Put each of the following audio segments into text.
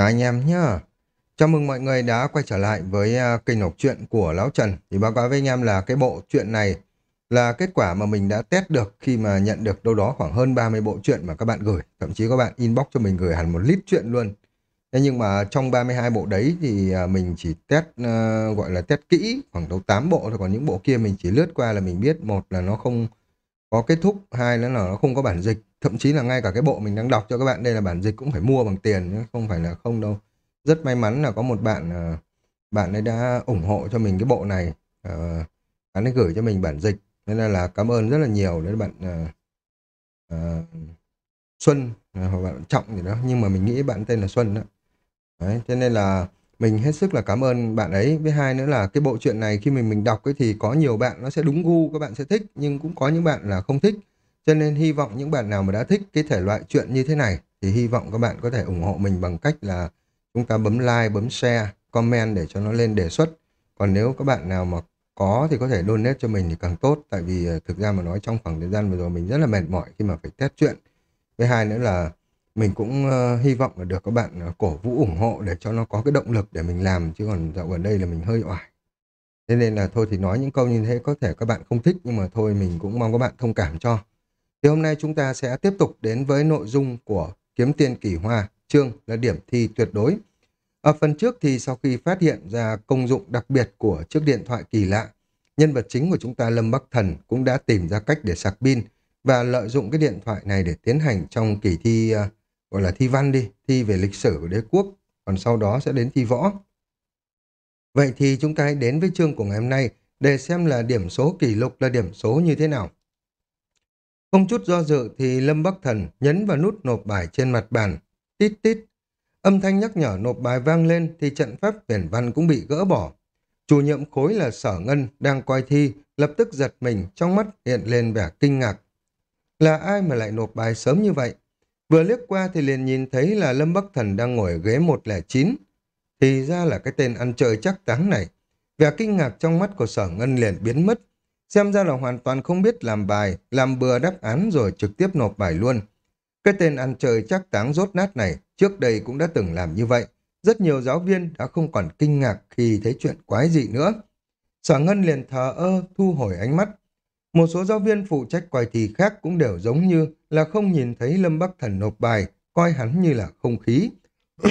Chào anh em nhá. Chào mừng mọi người đã quay trở lại với à, kênh học truyện của Lão Trần. Thì báo cáo với anh em là cái bộ truyện này là kết quả mà mình đã test được khi mà nhận được đâu đó khoảng hơn 30 bộ truyện mà các bạn gửi. Thậm chí các bạn inbox cho mình gửi hẳn một lít truyện luôn. Thế nhưng mà trong 32 bộ đấy thì à, mình chỉ test uh, gọi là test kỹ khoảng đâu 8 bộ thôi. Còn những bộ kia mình chỉ lướt qua là mình biết một là nó không có kết thúc, hai nữa là nó không có bản dịch. Thậm chí là ngay cả cái bộ mình đang đọc cho các bạn đây là bản dịch cũng phải mua bằng tiền không phải là không đâu. Rất may mắn là có một bạn ờ, bạn ấy đã ủng hộ cho mình cái bộ này. Ờ, bạn ấy gửi cho mình bản dịch. Nên là, là cảm ơn rất là nhiều đến bạn uh, Xuân hoặc bạn Trọng gì đó. Nhưng mà mình nghĩ bạn tên là Xuân đó. Đấy, cho nên là mình hết sức là cảm ơn bạn ấy với hai nữa là cái bộ truyện này khi mình mình đọc ấy thì có nhiều bạn nó sẽ đúng gu các bạn sẽ thích nhưng cũng có những bạn là không thích cho nên hy vọng những bạn nào mà đã thích cái thể loại chuyện như thế này thì hy vọng các bạn có thể ủng hộ mình bằng cách là chúng ta bấm like, bấm share, comment để cho nó lên đề xuất. Còn nếu các bạn nào mà có thì có thể donate cho mình thì càng tốt tại vì ờ, thực ra mà nói trong khoảng thời gian vừa rồi mình rất là mệt mỏi khi mà phải test chuyện. Với hai nữa là mình cũng uh, hy vọng là được các bạn uh, cổ vũ ủng hộ để cho nó có cái động lực để mình làm chứ còn dạo gần đây là mình hơi oải. Thế nên là thôi thì nói những câu như thế có thể các bạn không thích nhưng mà thôi mình cũng mong các bạn thông cảm cho. Thì hôm nay chúng ta sẽ tiếp tục đến với nội dung của Kiếm Tiên Kỳ Hoa, chương là điểm thi tuyệt đối. Ở phần trước thì sau khi phát hiện ra công dụng đặc biệt của chiếc điện thoại kỳ lạ, nhân vật chính của chúng ta Lâm Bắc Thần cũng đã tìm ra cách để sạc pin và lợi dụng cái điện thoại này để tiến hành trong kỳ thi uh, gọi là thi văn đi, thi về lịch sử của đế quốc, còn sau đó sẽ đến thi võ. Vậy thì chúng ta hãy đến với chương của ngày hôm nay để xem là điểm số kỷ lục là điểm số như thế nào. Không chút do dự thì Lâm Bắc Thần nhấn vào nút nộp bài trên mặt bàn. Tít tít. Âm thanh nhắc nhở nộp bài vang lên thì trận pháp tuyển văn cũng bị gỡ bỏ. Chủ nhiệm khối là Sở Ngân đang coi thi, lập tức giật mình trong mắt hiện lên vẻ kinh ngạc. Là ai mà lại nộp bài sớm như vậy? Vừa liếc qua thì liền nhìn thấy là Lâm Bắc Thần đang ngồi ở ghế 109. Thì ra là cái tên ăn chơi chắc táng này. Vẻ kinh ngạc trong mắt của Sở Ngân liền biến mất Xem ra là hoàn toàn không biết làm bài, làm bừa đáp án rồi trực tiếp nộp bài luôn. Cái tên ăn chơi chắc táng rốt nát này, trước đây cũng đã từng làm như vậy. Rất nhiều giáo viên đã không còn kinh ngạc khi thấy chuyện quái dị nữa. Sở Ngân liền thờ ơ, thu hồi ánh mắt. Một số giáo viên phụ trách coi thi khác cũng đều giống như là không nhìn thấy Lâm Bắc Thần nộp bài, coi hắn như là không khí.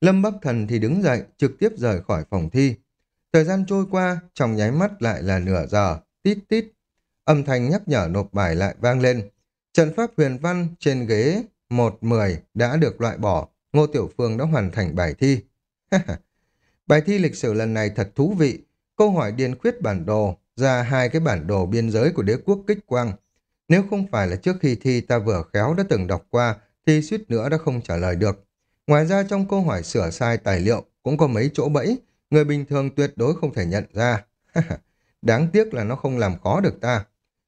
Lâm Bắc Thần thì đứng dậy, trực tiếp rời khỏi phòng thi. Thời gian trôi qua, trong nháy mắt lại là nửa giờ, tít tít. Âm thanh nhắc nhở nộp bài lại vang lên. Trận pháp huyền văn trên ghế 1-10 đã được loại bỏ. Ngô Tiểu Phương đã hoàn thành bài thi. bài thi lịch sử lần này thật thú vị. Câu hỏi điền khuyết bản đồ ra hai cái bản đồ biên giới của đế quốc kích quang. Nếu không phải là trước khi thi ta vừa khéo đã từng đọc qua thì suýt nữa đã không trả lời được. Ngoài ra trong câu hỏi sửa sai tài liệu cũng có mấy chỗ bẫy Người bình thường tuyệt đối không thể nhận ra. Đáng tiếc là nó không làm khó được ta.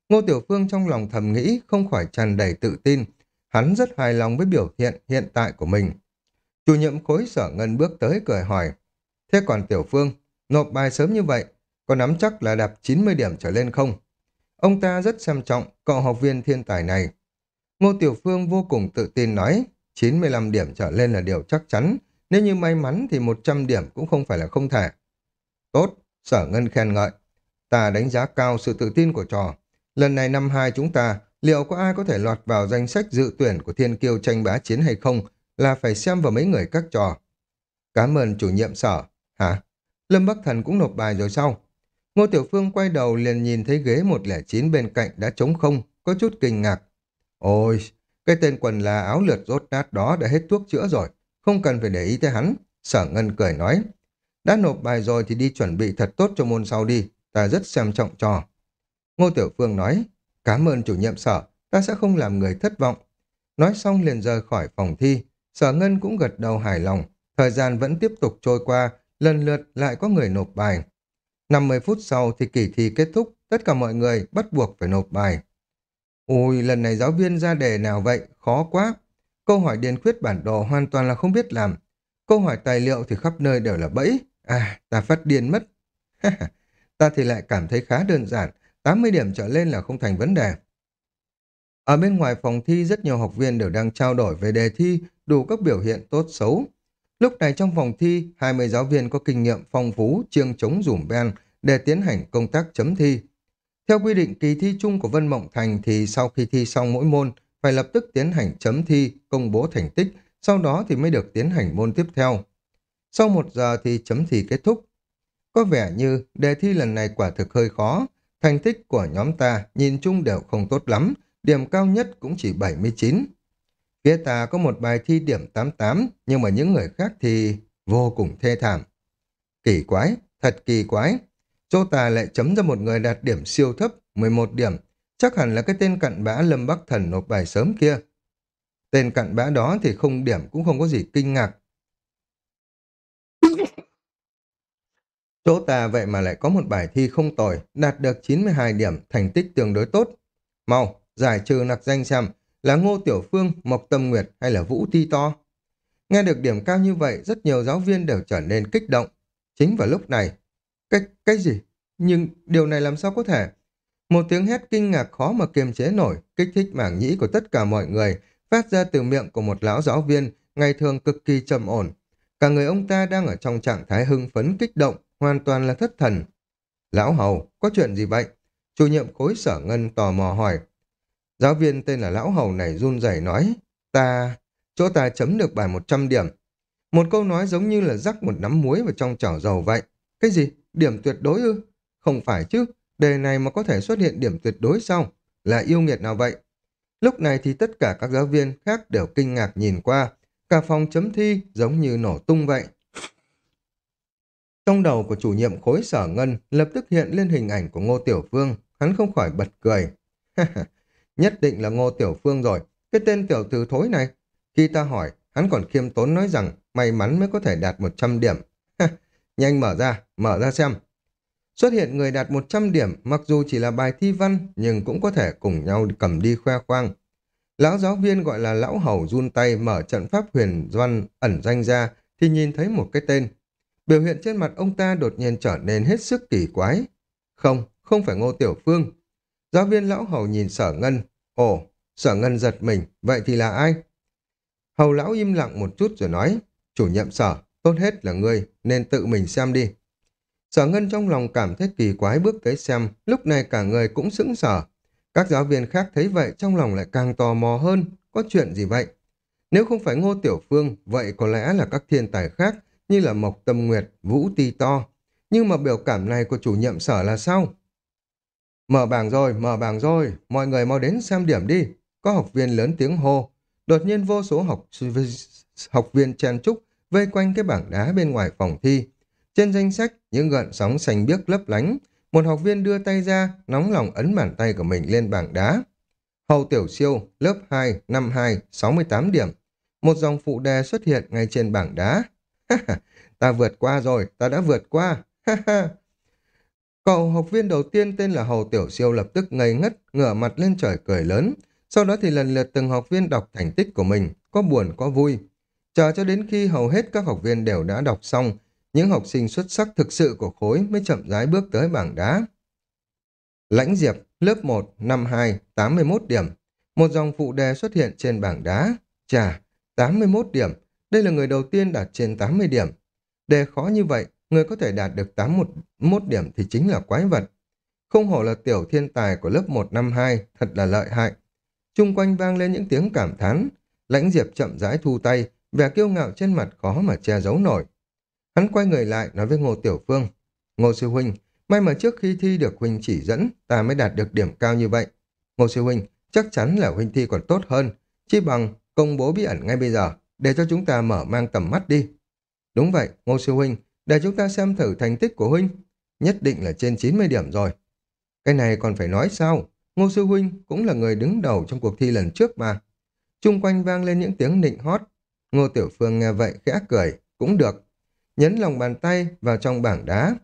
Ngô Tiểu Phương trong lòng thầm nghĩ không khỏi tràn đầy tự tin. Hắn rất hài lòng với biểu hiện hiện tại của mình. Chủ nhiệm khối sở ngân bước tới cười hỏi. Thế còn Tiểu Phương, nộp bài sớm như vậy, có nắm chắc là đạp 90 điểm trở lên không? Ông ta rất xem trọng cậu học viên thiên tài này. Ngô Tiểu Phương vô cùng tự tin nói, 95 điểm trở lên là điều chắc chắn, nếu như may mắn thì 100 điểm cũng không phải là không thể. Tốt, sở ngân khen ngợi. Ta đánh giá cao sự tự tin của trò. Lần này năm hai chúng ta, liệu có ai có thể lọt vào danh sách dự tuyển của thiên kiêu tranh bá chiến hay không là phải xem vào mấy người các trò. Cảm ơn chủ nhiệm sở. Hả? Lâm Bắc Thần cũng nộp bài rồi sao? Ngô Tiểu Phương quay đầu liền nhìn thấy ghế 109 bên cạnh đã trống không, có chút kinh ngạc. Ôi, cái tên quần là áo lượt rốt nát đó đã hết thuốc chữa rồi. Không cần phải để ý tới hắn. Sở Ngân cười nói. Đã nộp bài rồi thì đi chuẩn bị thật tốt cho môn sau đi. Ta rất xem trọng trò. Ngô Tiểu Phương nói. Cảm ơn chủ nhiệm sở. Ta sẽ không làm người thất vọng. Nói xong liền rời khỏi phòng thi. Sở Ngân cũng gật đầu hài lòng. Thời gian vẫn tiếp tục trôi qua. Lần lượt lại có người nộp bài. 50 phút sau thì kỳ thi kết thúc. Tất cả mọi người bắt buộc phải nộp bài. Ui, lần này giáo viên ra đề nào vậy? Khó quá. Câu hỏi điền khuyết bản đồ hoàn toàn là không biết làm. Câu hỏi tài liệu thì khắp nơi đều là bẫy. À, ta phát điên mất. ta thì lại cảm thấy khá đơn giản. 80 điểm trở lên là không thành vấn đề. Ở bên ngoài phòng thi rất nhiều học viên đều đang trao đổi về đề thi, đủ các biểu hiện tốt xấu. Lúc này trong phòng thi, 20 giáo viên có kinh nghiệm phong phú, chiêng chống dùm ben để tiến hành công tác chấm thi. Theo quy định kỳ thi chung của Vân Mộng Thành thì sau khi thi xong mỗi môn, phải lập tức tiến hành chấm thi, công bố thành tích, sau đó thì mới được tiến hành môn tiếp theo. Sau một giờ thì chấm thi kết thúc. Có vẻ như đề thi lần này quả thực hơi khó, thành tích của nhóm ta nhìn chung đều không tốt lắm, điểm cao nhất cũng chỉ 79. Phía ta có một bài thi điểm 88, nhưng mà những người khác thì vô cùng thê thảm. Kỳ quái, thật kỳ quái. Chỗ ta lại chấm ra một người đạt điểm siêu thấp, 11 điểm. Chắc hẳn là cái tên cặn bã Lâm Bắc Thần nộp bài sớm kia. Tên cặn bã đó thì không điểm cũng không có gì kinh ngạc. Chỗ ta vậy mà lại có một bài thi không tồi, đạt được 92 điểm, thành tích tương đối tốt. Mau, giải trừ nặc danh xem, là Ngô Tiểu Phương, Mộc Tâm Nguyệt hay là Vũ Ti To. Nghe được điểm cao như vậy, rất nhiều giáo viên đều trở nên kích động. Chính vào lúc này, cái, cái gì? Nhưng điều này làm sao có thể? Một tiếng hét kinh ngạc khó mà kiềm chế nổi, kích thích mảng nhĩ của tất cả mọi người, phát ra từ miệng của một lão giáo viên, ngày thường cực kỳ trầm ổn. Cả người ông ta đang ở trong trạng thái hưng phấn kích động, hoàn toàn là thất thần. Lão Hầu, có chuyện gì vậy? Chủ nhiệm khối sở ngân tò mò hỏi. Giáo viên tên là Lão Hầu này run rẩy nói, ta, chỗ ta chấm được bài 100 điểm. Một câu nói giống như là rắc một nắm muối vào trong chảo dầu vậy. Cái gì? Điểm tuyệt đối ư? Không phải chứ, đề này mà có thể xuất hiện điểm tuyệt đối sao? Là yêu nghiệt nào vậy? Lúc này thì tất cả các giáo viên khác đều kinh ngạc nhìn qua, cả phòng chấm thi giống như nổ tung vậy. Trong đầu của chủ nhiệm khối sở ngân lập tức hiện lên hình ảnh của Ngô Tiểu Phương, hắn không khỏi bật cười. Nhất định là Ngô Tiểu Phương rồi, cái tên tiểu tử thối này. Khi ta hỏi, hắn còn khiêm tốn nói rằng may mắn mới có thể đạt 100 điểm. Nhanh mở ra, mở ra xem. Xuất hiện người đạt 100 điểm, mặc dù chỉ là bài thi văn, nhưng cũng có thể cùng nhau cầm đi khoe khoang. Lão giáo viên gọi là lão hầu run tay mở trận pháp huyền doan ẩn danh ra, thì nhìn thấy một cái tên. Biểu hiện trên mặt ông ta đột nhiên trở nên hết sức kỳ quái. Không, không phải Ngô Tiểu Phương. Giáo viên lão hầu nhìn sở ngân. Ồ, sở ngân giật mình, vậy thì là ai? Hầu lão im lặng một chút rồi nói, chủ nhiệm sở, tốt hết là ngươi, nên tự mình xem đi. Sở ngân trong lòng cảm thấy kỳ quái bước tới xem, lúc này cả người cũng sững sở. Các giáo viên khác thấy vậy trong lòng lại càng tò mò hơn, có chuyện gì vậy? Nếu không phải Ngô Tiểu Phương, vậy có lẽ là các thiên tài khác như là Mộc Tâm Nguyệt, Vũ Ti To. Nhưng mà biểu cảm này của chủ nhiệm sở là sao? Mở bảng rồi, mở bảng rồi, mọi người mau đến xem điểm đi. Có học viên lớn tiếng hô. Đột nhiên vô số học học viên chen trúc vây quanh cái bảng đá bên ngoài phòng thi. Trên danh sách, những gợn sóng xanh biếc lấp lánh. Một học viên đưa tay ra, nóng lòng ấn bàn tay của mình lên bảng đá. Hầu Tiểu Siêu, lớp 2, năm 2, 68 điểm. Một dòng phụ đề xuất hiện ngay trên bảng đá. ta vượt qua rồi, ta đã vượt qua. ha ha Cậu học viên đầu tiên tên là Hầu Tiểu Siêu lập tức ngây ngất, ngửa mặt lên trời cười lớn. Sau đó thì lần lượt từng học viên đọc thành tích của mình, có buồn có vui. Chờ cho đến khi hầu hết các học viên đều đã đọc xong, những học sinh xuất sắc thực sự của khối mới chậm rãi bước tới bảng đá. Lãnh Diệp, lớp 1, năm 2, 81 điểm. Một dòng phụ đề xuất hiện trên bảng đá. Chà, 81 điểm. Đây là người đầu tiên đạt trên 80 điểm. Đề khó như vậy, người có thể đạt được 81 điểm thì chính là quái vật. Không hổ là tiểu thiên tài của lớp 152, thật là lợi hại. Trung quanh vang lên những tiếng cảm thán. Lãnh Diệp chậm rãi thu tay, vẻ kiêu ngạo trên mặt khó mà che giấu nổi. Hắn quay người lại nói với Ngô Tiểu Phương. Ngô Sư Huynh, may mà trước khi thi được Huynh chỉ dẫn, ta mới đạt được điểm cao như vậy. Ngô Sư Huynh, chắc chắn là Huynh thi còn tốt hơn. Chi bằng công bố bí ẩn ngay bây giờ, để cho chúng ta mở mang tầm mắt đi. Đúng vậy, Ngô Sư Huynh, để chúng ta xem thử thành tích của Huynh. Nhất định là trên 90 điểm rồi. Cái này còn phải nói sao? Ngô Sư Huynh cũng là người đứng đầu trong cuộc thi lần trước mà. Trung quanh vang lên những tiếng nịnh hót. Ngô Tiểu Phương nghe vậy khẽ cười, cũng được. Nhấn lòng bàn tay vào trong bảng đá.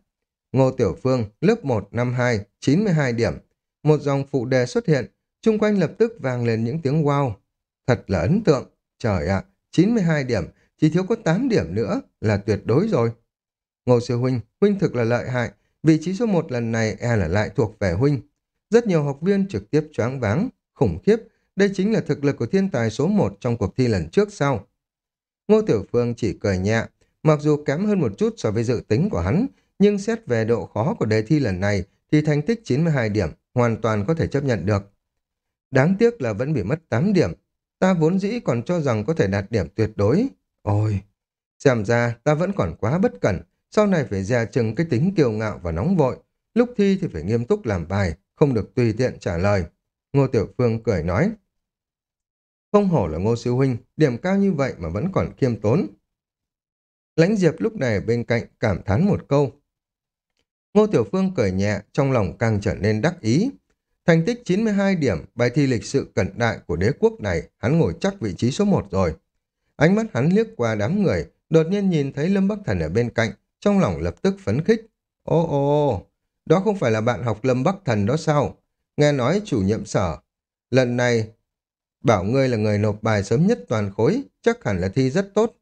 Ngô Tiểu Phương, lớp 1 năm 2, 92 điểm. Một dòng phụ đề xuất hiện, Trung quanh lập tức vang lên những tiếng wow. Thật là ấn tượng. Trời ạ, 92 điểm, chỉ thiếu có 8 điểm nữa là tuyệt đối rồi. Ngô Sư Huynh, Huynh thực là lợi hại. Vị trí số một lần này e là lại thuộc về Huynh. Rất nhiều học viên trực tiếp choáng váng, khủng khiếp, đây chính là thực lực của thiên tài số một trong cuộc thi lần trước sau. Ngô Tiểu Phương chỉ cười nhẹ, mặc dù kém hơn một chút so với dự tính của hắn, nhưng xét về độ khó của đề thi lần này thì thành tích 92 điểm hoàn toàn có thể chấp nhận được. Đáng tiếc là vẫn bị mất 8 điểm. Ta vốn dĩ còn cho rằng có thể đạt điểm tuyệt đối. Ôi, xem ra ta vẫn còn quá bất cẩn, sau này phải dè chừng cái tính kiêu ngạo và nóng vội. Lúc thi thì phải nghiêm túc làm bài, không được tùy tiện trả lời. Ngô Tiểu Phương cười nói. Không hổ là Ngô Siêu Huynh, điểm cao như vậy mà vẫn còn khiêm tốn. Lãnh Diệp lúc này bên cạnh cảm thán một câu. Ngô Tiểu Phương cười nhẹ, trong lòng càng trở nên đắc ý. Thành tích 92 điểm, bài thi lịch sự cận đại của đế quốc này, hắn ngồi chắc vị trí số 1 rồi. Ánh mắt hắn liếc qua đám người, đột nhiên nhìn thấy Lâm Bắc Thần ở bên cạnh, trong lòng lập tức phấn khích. Ô ô, đó không phải là bạn học Lâm Bắc Thần đó sao? Nghe nói chủ nhiệm sở. Lần này, bảo ngươi là người nộp bài sớm nhất toàn khối, chắc hẳn là thi rất tốt.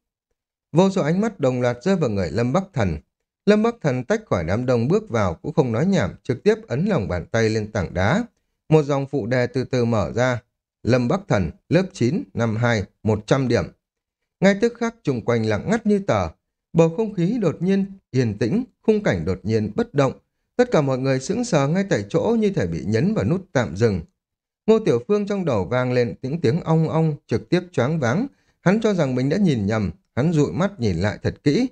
Vô số ánh mắt đồng loạt rơi vào người Lâm Bắc Thần. Lâm Bắc Thần tách khỏi đám đông bước vào cũng không nói nhảm, trực tiếp ấn lòng bàn tay lên tảng đá. Một dòng phụ đề từ từ mở ra. Lâm Bắc Thần, lớp 9, năm 2, 100 điểm. Ngay tức khắc chung quanh lặng ngắt như tờ. Bầu không khí đột nhiên, yên tĩnh, khung cảnh đột nhiên bất động. Tất cả mọi người sững sờ ngay tại chỗ như thể bị nhấn vào nút tạm dừng. Ngô Tiểu Phương trong đầu vang lên tiếng tiếng ong ong trực tiếp choáng váng. Hắn cho rằng mình đã nhìn nhầm, hắn dụi mắt nhìn lại thật kỹ.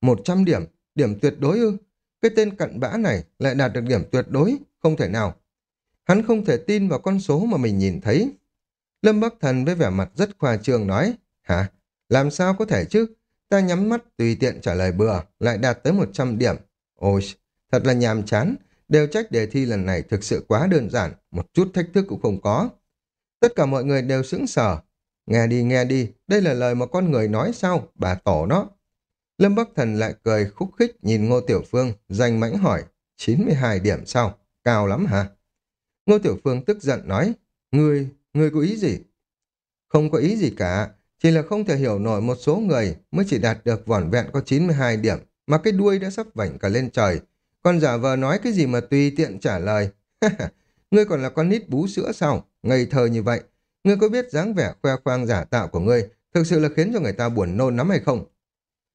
100 điểm, điểm tuyệt đối ư? Cái tên cặn bã này lại đạt được điểm tuyệt đối, không thể nào. Hắn không thể tin vào con số mà mình nhìn thấy. Lâm Bắc Thần với vẻ mặt rất khoa trương nói, hả? Làm sao có thể chứ? Ta nhắm mắt tùy tiện trả lời bừa, lại đạt tới 100 điểm. Ôi, thật là nhàm chán. Đều trách đề thi lần này thực sự quá đơn giản, một chút thách thức cũng không có. Tất cả mọi người đều sững sờ. Nghe đi, nghe đi, đây là lời mà con người nói sao, bà tổ nó. Lâm Bắc Thần lại cười khúc khích nhìn Ngô Tiểu Phương, danh mãnh hỏi, 92 điểm sao? Cao lắm hả? Ngô Tiểu Phương tức giận nói, Ngươi, ngươi có ý gì? Không có ý gì cả, chỉ là không thể hiểu nổi một số người mới chỉ đạt được vỏn vẹn có 92 điểm, mà cái đuôi đã sắp vảnh cả lên trời. Còn giả vờ nói cái gì mà tùy tiện trả lời. ngươi còn là con nít bú sữa sao? Ngây thơ như vậy. Ngươi có biết dáng vẻ khoe khoang giả tạo của ngươi thực sự là khiến cho người ta buồn nôn lắm hay không?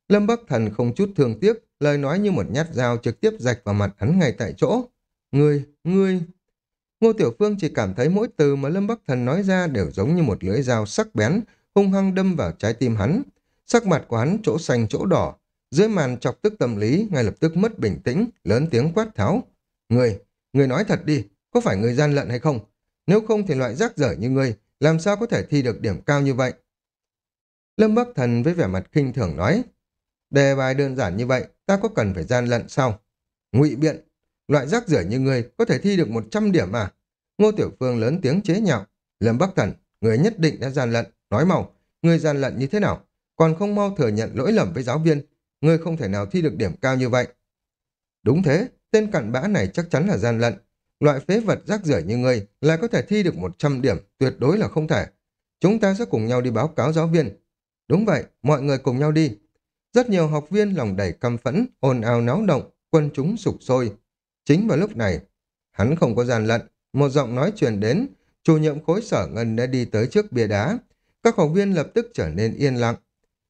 Lâm Bắc Thần không chút thương tiếc, lời nói như một nhát dao trực tiếp rạch vào mặt hắn ngay tại chỗ. Ngươi, ngươi... Ngô Tiểu Phương chỉ cảm thấy mỗi từ mà Lâm Bắc Thần nói ra đều giống như một lưỡi dao sắc bén, hung hăng đâm vào trái tim hắn. Sắc mặt của hắn chỗ xanh chỗ đỏ, dưới màn chọc tức tâm lý ngay lập tức mất bình tĩnh, lớn tiếng quát tháo. người người nói thật đi, có phải người gian lận hay không? Nếu không thì loại rác rưởi như ngươi, làm sao có thể thi được điểm cao như vậy? Lâm Bắc Thần với vẻ mặt khinh thường nói, Đề bài đơn giản như vậy, ta có cần phải gian lận sao? Ngụy biện, loại rác rưởi như ngươi có thể thi được 100 điểm à? Ngô Tiểu Phương lớn tiếng chế nhạo. Lâm Bắc Thần, người nhất định đã gian lận. Nói mau, người gian lận như thế nào? Còn không mau thừa nhận lỗi lầm với giáo viên. Ngươi không thể nào thi được điểm cao như vậy. Đúng thế, tên cặn bã này chắc chắn là gian lận. Loại phế vật rác rưởi như ngươi lại có thể thi được 100 điểm, tuyệt đối là không thể. Chúng ta sẽ cùng nhau đi báo cáo giáo viên. Đúng vậy, mọi người cùng nhau đi. Rất nhiều học viên lòng đầy căm phẫn, ồn ào náo động, quân chúng sục sôi. Chính vào lúc này, hắn không có gian lận, một giọng nói truyền đến, chủ nhiệm khối sở ngân đã đi tới trước bia đá. Các học viên lập tức trở nên yên lặng.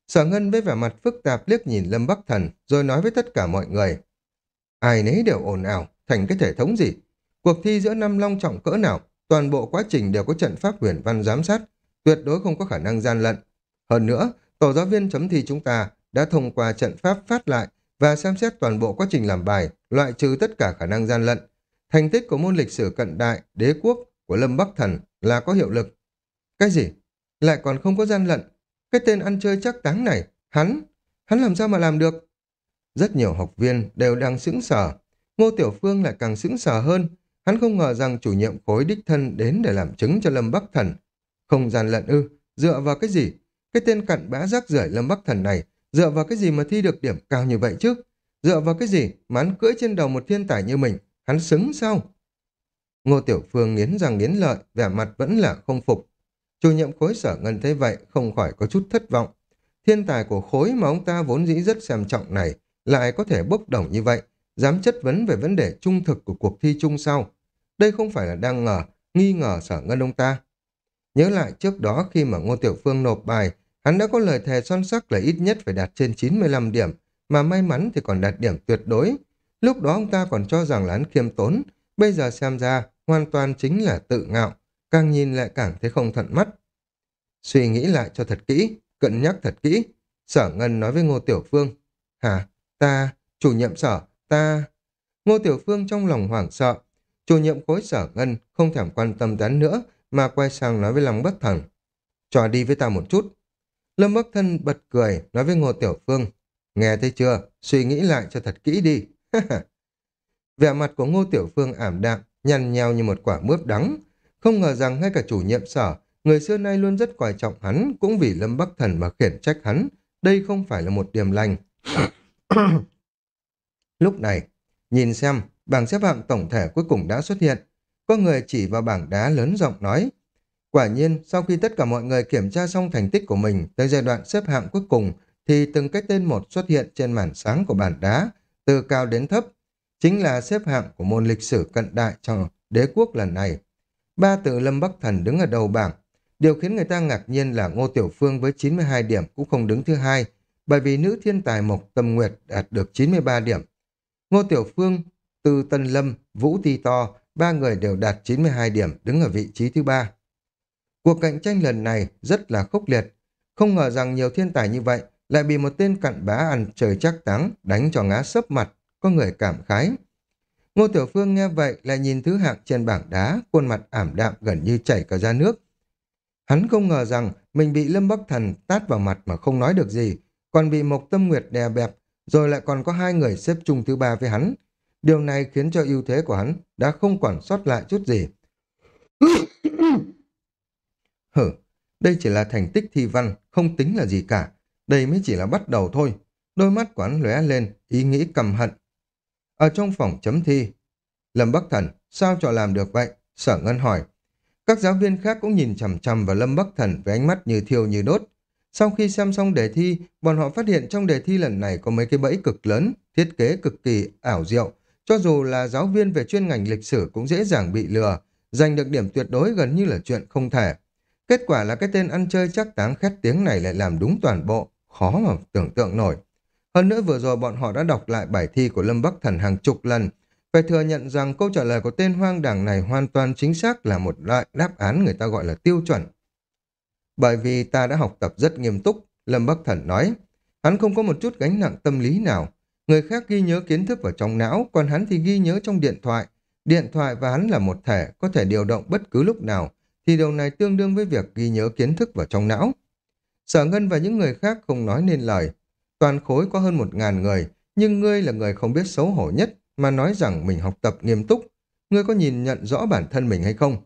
Sở ngân với vẻ mặt phức tạp liếc nhìn Lâm Bắc Thần, rồi nói với tất cả mọi người. Ai nấy đều ồn ào, thành cái thể thống gì? Cuộc thi giữa năm long trọng cỡ nào, toàn bộ quá trình đều có trận pháp huyền văn giám sát, tuyệt đối không có khả năng gian lận. Hơn nữa, tổ giáo viên chấm thi chúng ta đã thông qua trận pháp phát lại và xem xét toàn bộ quá trình làm bài, loại trừ tất cả khả năng gian lận. Thành tích của môn lịch sử cận đại, đế quốc của Lâm Bắc Thần là có hiệu lực. Cái gì? Lại còn không có gian lận. Cái tên ăn chơi chắc táng này, hắn, hắn làm sao mà làm được? Rất nhiều học viên đều đang sững sờ. Ngô Tiểu Phương lại càng sững sờ hơn. Hắn không ngờ rằng chủ nhiệm khối đích thân đến để làm chứng cho Lâm Bắc Thần. Không gian lận ư, dựa vào cái gì? Cái tên cặn bã rác rưởi Lâm Bắc Thần này Dựa vào cái gì mà thi được điểm cao như vậy chứ? Dựa vào cái gì mà hắn cưỡi trên đầu một thiên tài như mình? Hắn xứng sao? Ngô Tiểu Phương nghiến răng nghiến lợi, vẻ mặt vẫn là không phục. Chủ nhiệm khối sở ngân thấy vậy, không khỏi có chút thất vọng. Thiên tài của khối mà ông ta vốn dĩ rất xem trọng này, lại có thể bốc đồng như vậy, dám chất vấn về vấn đề trung thực của cuộc thi chung sau. Đây không phải là đang ngờ, nghi ngờ sở ngân ông ta. Nhớ lại trước đó khi mà Ngô Tiểu Phương nộp bài, hắn đã có lời thề son sắc là ít nhất phải đạt trên 95 điểm, mà may mắn thì còn đạt điểm tuyệt đối. Lúc đó ông ta còn cho rằng là hắn khiêm tốn, bây giờ xem ra hoàn toàn chính là tự ngạo, càng nhìn lại càng thấy không thuận mắt. Suy nghĩ lại cho thật kỹ, cận nhắc thật kỹ, sở ngân nói với Ngô Tiểu Phương, Hả, ta, chủ nhiệm sở, ta... Ngô Tiểu Phương trong lòng hoảng sợ, chủ nhiệm khối sở ngân không thèm quan tâm đến nữa, mà quay sang nói với Lâm Bất Thần. Cho đi với ta một chút. Lâm Bất Thân bật cười, nói với Ngô Tiểu Phương. Nghe thấy chưa? Suy nghĩ lại cho thật kỹ đi. Vẻ mặt của Ngô Tiểu Phương ảm đạm, nhăn nheo như một quả mướp đắng. Không ngờ rằng ngay cả chủ nhiệm sở, người xưa nay luôn rất coi trọng hắn, cũng vì Lâm Bắc Thần mà khiển trách hắn. Đây không phải là một điểm lành. Lúc này, nhìn xem, bảng xếp hạng tổng thể cuối cùng đã xuất hiện. Có người chỉ vào bảng đá lớn rộng nói. Quả nhiên, sau khi tất cả mọi người kiểm tra xong thành tích của mình tới giai đoạn xếp hạng cuối cùng, thì từng cái tên một xuất hiện trên màn sáng của bảng đá, từ cao đến thấp. Chính là xếp hạng của môn lịch sử cận đại cho đế quốc lần này. Ba tự Lâm Bắc Thần đứng ở đầu bảng. Điều khiến người ta ngạc nhiên là Ngô Tiểu Phương với 92 điểm cũng không đứng thứ hai, bởi vì nữ thiên tài Mộc Tâm Nguyệt đạt được 93 điểm. Ngô Tiểu Phương, Từ Tân Lâm, Vũ Ti To, ba người đều đạt 92 điểm, đứng ở vị trí thứ ba. Cuộc cạnh tranh lần này rất là khốc liệt. Không ngờ rằng nhiều thiên tài như vậy lại bị một tên cặn bá ăn trời chắc táng, đánh cho ngã sấp mặt, có người cảm khái. Ngô Tiểu Phương nghe vậy lại nhìn thứ hạng trên bảng đá, khuôn mặt ảm đạm gần như chảy cả ra nước. Hắn không ngờ rằng mình bị Lâm Bắc Thần tát vào mặt mà không nói được gì, còn bị Mộc Tâm Nguyệt đè bẹp, rồi lại còn có hai người xếp chung thứ ba với hắn. Điều này khiến cho ưu thế của hắn đã không còn sót lại chút gì. Hử, đây chỉ là thành tích thi văn, không tính là gì cả. Đây mới chỉ là bắt đầu thôi. Đôi mắt của hắn lóe lên, ý nghĩ cầm hận. Ở trong phòng chấm thi, Lâm Bắc Thần, sao cho làm được vậy? Sở Ngân hỏi. Các giáo viên khác cũng nhìn chằm chằm vào Lâm Bắc Thần với ánh mắt như thiêu như đốt. Sau khi xem xong đề thi, bọn họ phát hiện trong đề thi lần này có mấy cái bẫy cực lớn, thiết kế cực kỳ ảo diệu. Cho dù là giáo viên về chuyên ngành lịch sử cũng dễ dàng bị lừa, giành được điểm tuyệt đối gần như là chuyện không thể. Kết quả là cái tên ăn chơi chắc táng khét tiếng này lại làm đúng toàn bộ, khó mà tưởng tượng nổi. Hơn nữa vừa rồi bọn họ đã đọc lại bài thi của Lâm Bắc Thần hàng chục lần, phải thừa nhận rằng câu trả lời của tên hoang đảng này hoàn toàn chính xác là một loại đáp án người ta gọi là tiêu chuẩn. Bởi vì ta đã học tập rất nghiêm túc, Lâm Bắc Thần nói. Hắn không có một chút gánh nặng tâm lý nào. Người khác ghi nhớ kiến thức vào trong não, còn hắn thì ghi nhớ trong điện thoại. Điện thoại và hắn là một thể, có thể điều động bất cứ lúc nào, thì điều này tương đương với việc ghi nhớ kiến thức vào trong não. Sở Ngân và những người khác không nói nên lời. Toàn khối có hơn một ngàn người, nhưng ngươi là người không biết xấu hổ nhất mà nói rằng mình học tập nghiêm túc. Ngươi có nhìn nhận rõ bản thân mình hay không?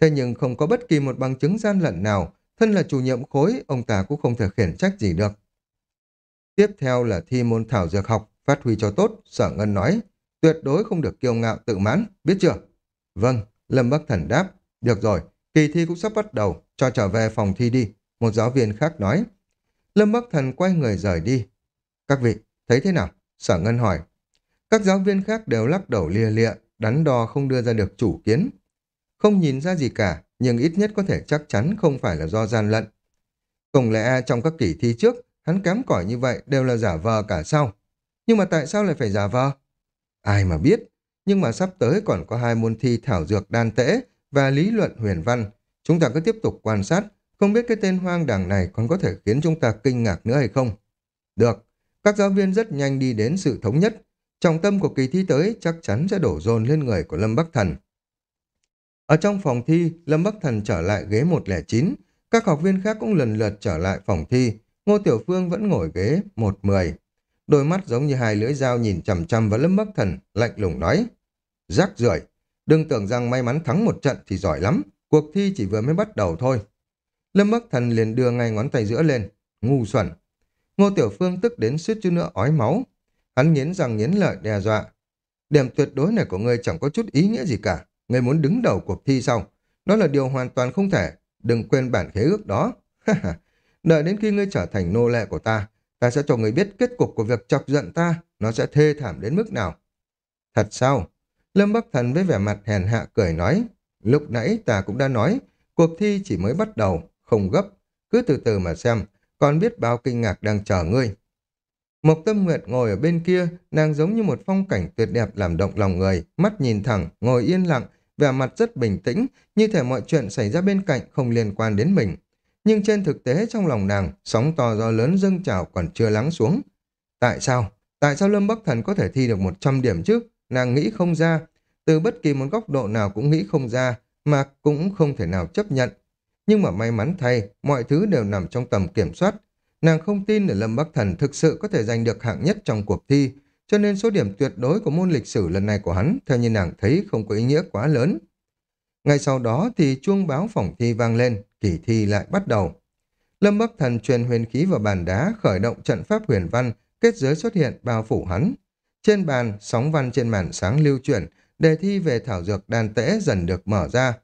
Thế nhưng không có bất kỳ một bằng chứng gian lận nào Thân là chủ nhiệm khối, ông ta cũng không thể khiển trách gì được. Tiếp theo là thi môn thảo dược học, phát huy cho tốt, sở ngân nói. Tuyệt đối không được kiêu ngạo tự mãn, biết chưa? Vâng, Lâm Bắc Thần đáp. Được rồi, kỳ thi cũng sắp bắt đầu, cho trở về phòng thi đi. Một giáo viên khác nói. Lâm Bắc Thần quay người rời đi. Các vị, thấy thế nào? Sở Ngân hỏi. Các giáo viên khác đều lắc đầu lia lịa, đắn đo không đưa ra được chủ kiến. Không nhìn ra gì cả, nhưng ít nhất có thể chắc chắn không phải là do gian lận. Cùng lẽ trong các kỳ thi trước, hắn kém cỏi như vậy đều là giả vờ cả sao? Nhưng mà tại sao lại phải giả vờ? Ai mà biết, nhưng mà sắp tới còn có hai môn thi thảo dược đan tễ và lý luận huyền văn. Chúng ta cứ tiếp tục quan sát, không biết cái tên hoang đảng này còn có thể khiến chúng ta kinh ngạc nữa hay không? Được, các giáo viên rất nhanh đi đến sự thống nhất. Trọng tâm của kỳ thi tới chắc chắn sẽ đổ dồn lên người của Lâm Bắc Thần. Ở trong phòng thi, Lâm Bắc Thần trở lại ghế 109, các học viên khác cũng lần lượt trở lại phòng thi, Ngô Tiểu Phương vẫn ngồi ghế 110. Đôi mắt giống như hai lưỡi dao nhìn chằm chằm vào Lâm Bắc Thần, lạnh lùng nói. Rác rưởi đừng tưởng rằng may mắn thắng một trận thì giỏi lắm, cuộc thi chỉ vừa mới bắt đầu thôi. Lâm Bắc Thần liền đưa ngay ngón tay giữa lên, ngu xuẩn. Ngô Tiểu Phương tức đến suýt chút nữa ói máu. Hắn nghiến răng nghiến lợi đe dọa. Điểm tuyệt đối này của ngươi chẳng có chút ý nghĩa gì cả. Ngươi muốn đứng đầu cuộc thi sau, Đó là điều hoàn toàn không thể. Đừng quên bản khế ước đó. Đợi đến khi ngươi trở thành nô lệ của ta, ta sẽ cho ngươi biết kết cục của việc chọc giận ta, nó sẽ thê thảm đến mức nào. Thật sao? Lâm Bắc Thần với vẻ mặt hèn hạ cười nói, lúc nãy ta cũng đã nói, Cuộc thi chỉ mới bắt đầu, không gấp, cứ từ từ mà xem, còn biết bao kinh ngạc đang chờ ngươi. Mộc Tâm Nguyệt ngồi ở bên kia, nàng giống như một phong cảnh tuyệt đẹp làm động lòng người, mắt nhìn thẳng, ngồi yên lặng, vẻ mặt rất bình tĩnh, như thể mọi chuyện xảy ra bên cạnh không liên quan đến mình. Nhưng trên thực tế trong lòng nàng, sóng to gió lớn dâng trào còn chưa lắng xuống. Tại sao? Tại sao Lâm Bắc Thần có thể thi được 100 điểm chứ? Nàng nghĩ không ra. Từ bất kỳ một góc độ nào cũng nghĩ không ra, mà cũng không thể nào chấp nhận. Nhưng mà may mắn thay, mọi thứ đều nằm trong tầm kiểm soát. Nàng không tin là Lâm Bắc Thần thực sự có thể giành được hạng nhất trong cuộc thi, cho nên số điểm tuyệt đối của môn lịch sử lần này của hắn, theo như nàng thấy không có ý nghĩa quá lớn. Ngay sau đó thì chuông báo phòng thi vang lên, kỳ thi lại bắt đầu. Lâm Bắc Thần truyền huyền khí vào bàn đá, khởi động trận pháp huyền văn, kết giới xuất hiện bao phủ hắn. Trên bàn, sóng văn trên màn sáng lưu chuyển, đề thi về thảo dược đan tễ dần được mở ra.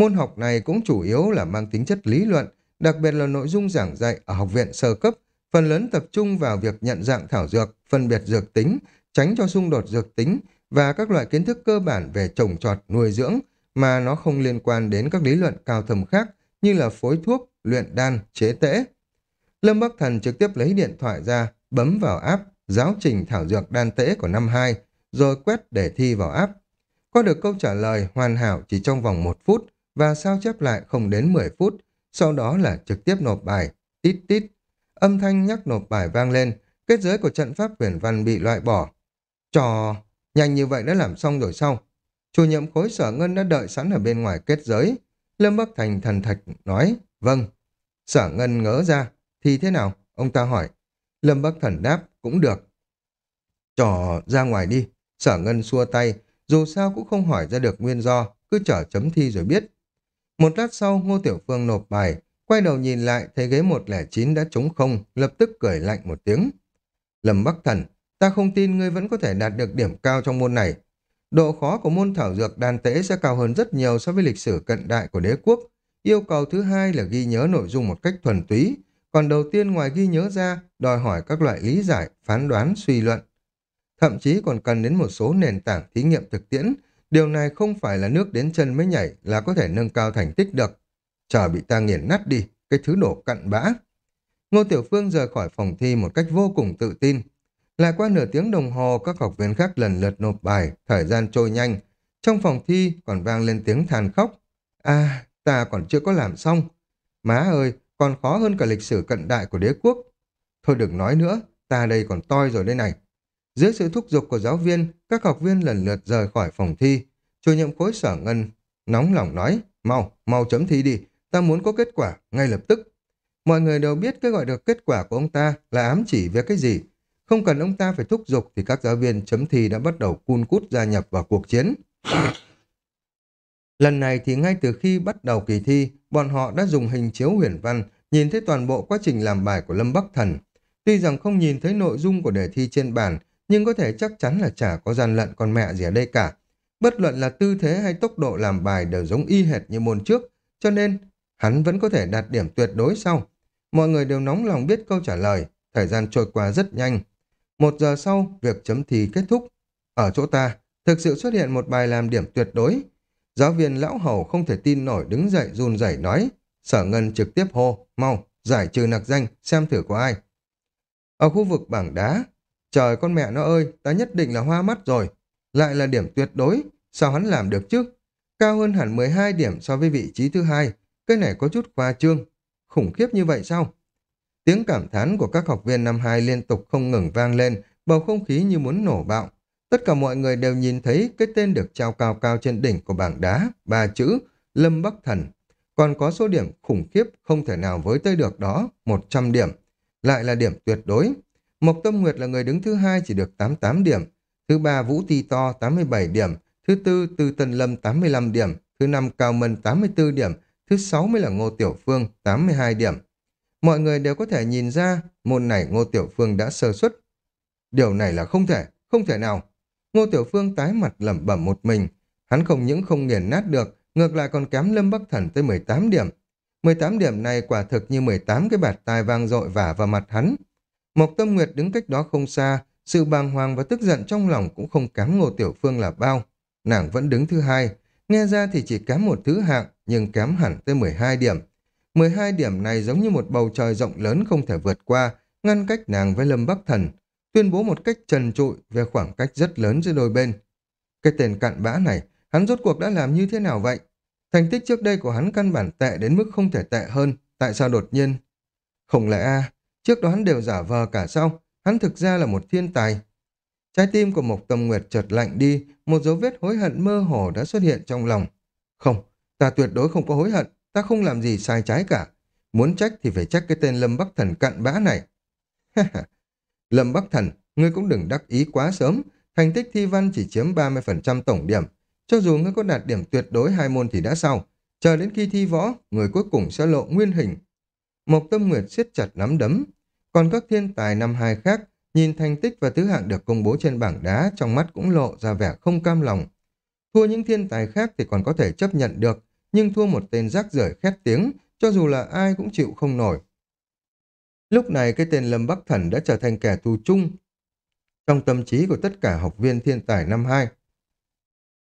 Môn học này cũng chủ yếu là mang tính chất lý luận, đặc biệt là nội dung giảng dạy ở học viện sơ cấp, phần lớn tập trung vào việc nhận dạng thảo dược, phân biệt dược tính, tránh cho xung đột dược tính và các loại kiến thức cơ bản về trồng trọt, nuôi dưỡng mà nó không liên quan đến các lý luận cao thầm khác như là phối thuốc, luyện đan, chế tễ. Lâm Bắc Thần trực tiếp lấy điện thoại ra, bấm vào app giáo trình thảo dược đan tễ của năm 2, rồi quét để thi vào app. Có được câu trả lời hoàn hảo chỉ trong vòng một phút và sao chép lại không đến 10 phút, sau đó là trực tiếp nộp bài, tít tít. Âm thanh nhắc nộp bài vang lên, kết giới của trận pháp huyền văn bị loại bỏ. Trò, nhanh như vậy đã làm xong rồi sao? Chủ nhiệm khối sở ngân đã đợi sẵn ở bên ngoài kết giới. Lâm Bắc Thành thần thạch nói, vâng. Sở ngân ngỡ ra, thì thế nào? Ông ta hỏi. Lâm Bắc Thần đáp, cũng được. Trò ra ngoài đi. Sở ngân xua tay, dù sao cũng không hỏi ra được nguyên do, cứ chờ chấm thi rồi biết. Một lát sau, Ngô Tiểu Phương nộp bài, quay đầu nhìn lại thấy ghế 109 đã trống không, lập tức cười lạnh một tiếng. Lâm Bắc Thần, ta không tin ngươi vẫn có thể đạt được điểm cao trong môn này. Độ khó của môn thảo dược đan tế sẽ cao hơn rất nhiều so với lịch sử cận đại của đế quốc. Yêu cầu thứ hai là ghi nhớ nội dung một cách thuần túy, còn đầu tiên ngoài ghi nhớ ra, đòi hỏi các loại lý giải, phán đoán, suy luận. Thậm chí còn cần đến một số nền tảng thí nghiệm thực tiễn, điều này không phải là nước đến chân mới nhảy là có thể nâng cao thành tích được. Chờ bị ta nghiền nát đi, cái thứ đổ cặn bã. Ngô Tiểu Phương rời khỏi phòng thi một cách vô cùng tự tin. Lại qua nửa tiếng đồng hồ, các học viên khác lần lượt nộp bài, thời gian trôi nhanh. Trong phòng thi còn vang lên tiếng than khóc. À, ta còn chưa có làm xong. Má ơi, còn khó hơn cả lịch sử cận đại của đế quốc. Thôi đừng nói nữa, ta đây còn toi rồi đây này. Dưới sự thúc giục của giáo viên, các học viên lần lượt rời khỏi phòng thi. Chủ nhiệm khối sở ngân nóng lòng nói, mau, mau chấm thi đi, ta muốn có kết quả ngay lập tức. Mọi người đều biết cái gọi được kết quả của ông ta là ám chỉ về cái gì. Không cần ông ta phải thúc giục thì các giáo viên chấm thi đã bắt đầu cun cút gia nhập vào cuộc chiến. Lần này thì ngay từ khi bắt đầu kỳ thi, bọn họ đã dùng hình chiếu huyền văn, nhìn thấy toàn bộ quá trình làm bài của Lâm Bắc Thần. Tuy rằng không nhìn thấy nội dung của đề thi trên bản nhưng có thể chắc chắn là chả có gian lận con mẹ gì ở đây cả. Bất luận là tư thế hay tốc độ làm bài đều giống y hệt như môn trước, cho nên hắn vẫn có thể đạt điểm tuyệt đối sau. Mọi người đều nóng lòng biết câu trả lời, thời gian trôi qua rất nhanh. Một giờ sau, việc chấm thi kết thúc. Ở chỗ ta, thực sự xuất hiện một bài làm điểm tuyệt đối, Giáo viên lão hầu không thể tin nổi đứng dậy run rẩy nói. Sở ngân trực tiếp hô, mau, giải trừ nặc danh, xem thử có ai. Ở khu vực bảng đá, trời con mẹ nó ơi, ta nhất định là hoa mắt rồi. Lại là điểm tuyệt đối, sao hắn làm được chứ? Cao hơn hẳn 12 điểm so với vị trí thứ hai, cái này có chút khoa trương. Khủng khiếp như vậy sao? Tiếng cảm thán của các học viên năm 2 liên tục không ngừng vang lên, bầu không khí như muốn nổ bạo. Tất cả mọi người đều nhìn thấy cái tên được trao cao cao trên đỉnh của bảng đá, ba chữ Lâm Bắc Thần. Còn có số điểm khủng khiếp không thể nào với tới được đó, 100 điểm. Lại là điểm tuyệt đối. Mộc Tâm Nguyệt là người đứng thứ hai chỉ được 88 điểm. Thứ ba Vũ Ti To 87 điểm. Thứ tư Tư Tân Lâm 85 điểm. Thứ năm Cao Mân 84 điểm. Thứ sáu mới là Ngô Tiểu Phương 82 điểm. Mọi người đều có thể nhìn ra môn này Ngô Tiểu Phương đã sơ xuất. Điều này là không thể, không thể nào. Ngô Tiểu Phương tái mặt lẩm bẩm một mình. Hắn không những không nghiền nát được, ngược lại còn kém Lâm Bắc Thần tới 18 điểm. 18 điểm này quả thực như 18 cái bạt tai vang dội vả vào mặt hắn. Mộc Tâm Nguyệt đứng cách đó không xa, sự bàng hoàng và tức giận trong lòng cũng không kém Ngô Tiểu Phương là bao. Nàng vẫn đứng thứ hai, nghe ra thì chỉ kém một thứ hạng, nhưng kém hẳn tới 12 điểm. 12 điểm này giống như một bầu trời rộng lớn không thể vượt qua, ngăn cách nàng với Lâm Bắc Thần, tuyên bố một cách trần trụi về khoảng cách rất lớn giữa đôi bên. Cái tên cặn bã này, hắn rốt cuộc đã làm như thế nào vậy? Thành tích trước đây của hắn căn bản tệ đến mức không thể tệ hơn, tại sao đột nhiên? Không lẽ a trước đó hắn đều giả vờ cả sau, Hắn thực ra là một thiên tài. Trái tim của Mộc Tâm Nguyệt chợt lạnh đi, một dấu vết hối hận mơ hồ đã xuất hiện trong lòng. Không, ta tuyệt đối không có hối hận, ta không làm gì sai trái cả. Muốn trách thì phải trách cái tên Lâm Bắc Thần cặn bã này. Lâm Bắc Thần, ngươi cũng đừng đắc ý quá sớm, thành tích thi văn chỉ chiếm 30% tổng điểm. Cho dù ngươi có đạt điểm tuyệt đối hai môn thì đã sao, chờ đến khi thi võ, người cuối cùng sẽ lộ nguyên hình. Mộc Tâm Nguyệt siết chặt nắm đấm, còn các thiên tài năm hai khác, nhìn thành tích và thứ hạng được công bố trên bảng đá, trong mắt cũng lộ ra vẻ không cam lòng. Thua những thiên tài khác thì còn có thể chấp nhận được, nhưng thua một tên rác rưởi khét tiếng, cho dù là ai cũng chịu không nổi. Lúc này cái tên Lâm Bắc Thần đã trở thành kẻ thù chung trong tâm trí của tất cả học viên thiên tài năm 2.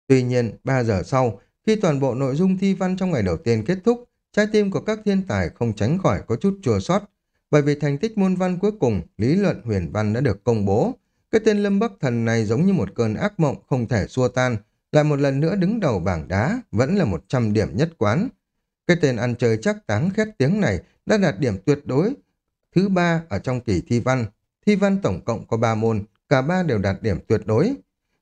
Tuy nhiên, 3 giờ sau, khi toàn bộ nội dung thi văn trong ngày đầu tiên kết thúc, trái tim của các thiên tài không tránh khỏi có chút chua sót, bởi vì thành tích môn văn cuối cùng, lý luận huyền văn đã được công bố. Cái tên Lâm Bắc Thần này giống như một cơn ác mộng không thể xua tan, lại một lần nữa đứng đầu bảng đá, vẫn là 100 điểm nhất quán. Cái tên ăn chơi chắc táng khét tiếng này đã đạt điểm tuyệt đối, thứ ba ở trong kỳ thi văn. Thi văn tổng cộng có 3 môn, cả ba đều đạt điểm tuyệt đối.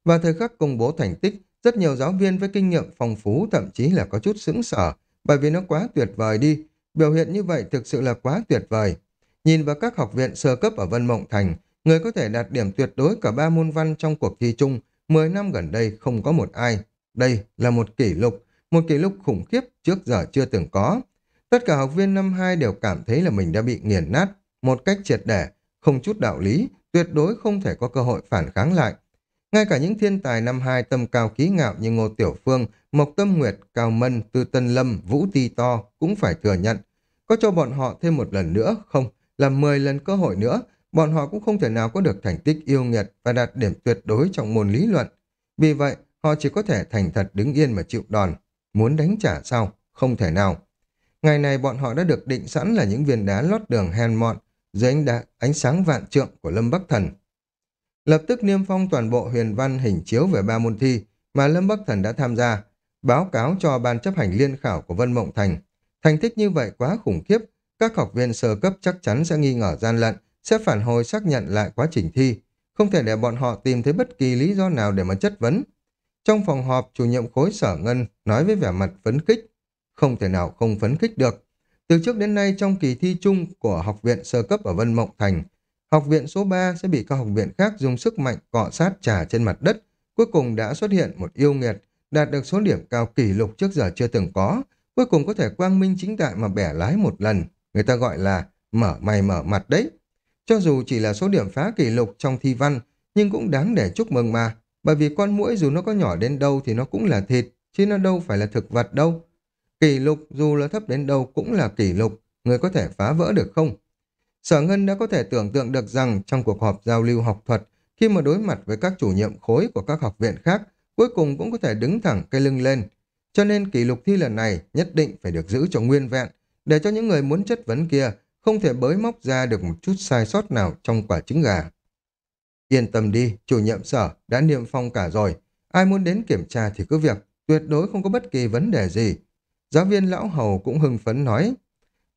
Và thời khắc công bố thành tích, rất nhiều giáo viên với kinh nghiệm phong phú thậm chí là có chút sững sờ bởi vì nó quá tuyệt vời đi. Biểu hiện như vậy thực sự là quá tuyệt vời. Nhìn vào các học viện sơ cấp ở Vân Mộng Thành, người có thể đạt điểm tuyệt đối cả ba môn văn trong cuộc thi chung, 10 năm gần đây không có một ai. Đây là một kỷ lục, một kỷ lục khủng khiếp trước giờ chưa từng có. Tất cả học viên năm 2 đều cảm thấy là mình đã bị nghiền nát, một cách triệt để, không chút đạo lý, tuyệt đối không thể có cơ hội phản kháng lại. Ngay cả những thiên tài năm hai tâm cao ký ngạo như Ngô Tiểu Phương, Mộc Tâm Nguyệt, Cao Mân, Tư Tân Lâm, Vũ Ti To cũng phải thừa nhận. Có cho bọn họ thêm một lần nữa không? Là 10 lần cơ hội nữa, bọn họ cũng không thể nào có được thành tích yêu nghiệt và đạt điểm tuyệt đối trong môn lý luận. Vì vậy, họ chỉ có thể thành thật đứng yên mà chịu đòn. Muốn đánh trả sao? Không thể nào. Ngày này bọn họ đã được định sẵn là những viên đá lót đường hèn mọn dưới ánh, đá, ánh sáng vạn trượng của Lâm Bắc Thần. Lập tức niêm phong toàn bộ huyền văn hình chiếu về ba môn thi mà Lâm Bắc Thần đã tham gia, báo cáo cho ban chấp hành liên khảo của Vân Mộng Thành. Thành tích như vậy quá khủng khiếp, các học viên sơ cấp chắc chắn sẽ nghi ngờ gian lận, sẽ phản hồi xác nhận lại quá trình thi. Không thể để bọn họ tìm thấy bất kỳ lý do nào để mà chất vấn. Trong phòng họp, chủ nhiệm khối sở ngân nói với vẻ mặt phấn khích. Không thể nào không phấn khích được. Từ trước đến nay trong kỳ thi chung của học viện sơ cấp ở Vân Mộng Thành, học viện số 3 sẽ bị các học viện khác dùng sức mạnh cọ sát trả trên mặt đất. Cuối cùng đã xuất hiện một yêu nghiệt, đạt được số điểm cao kỷ lục trước giờ chưa từng có. Cuối cùng có thể quang minh chính đại mà bẻ lái một lần. Người ta gọi là mở mày mở mặt đấy. Cho dù chỉ là số điểm phá kỷ lục trong thi văn, nhưng cũng đáng để chúc mừng mà. Bởi vì con muỗi dù nó có nhỏ đến đâu thì nó cũng là thịt, chứ nó đâu phải là thực vật đâu. Kỷ lục dù là thấp đến đâu cũng là kỷ lục, người có thể phá vỡ được không? Sở Ngân đã có thể tưởng tượng được rằng trong cuộc họp giao lưu học thuật, khi mà đối mặt với các chủ nhiệm khối của các học viện khác, cuối cùng cũng có thể đứng thẳng cây lưng lên. Cho nên kỷ lục thi lần này nhất định phải được giữ cho nguyên vẹn, để cho những người muốn chất vấn kia không thể bới móc ra được một chút sai sót nào trong quả trứng gà. Yên tâm đi, chủ nhiệm sở đã niêm phong cả rồi. Ai muốn đến kiểm tra thì cứ việc, tuyệt đối không có bất kỳ vấn đề gì. Giáo viên lão hầu cũng hưng phấn nói.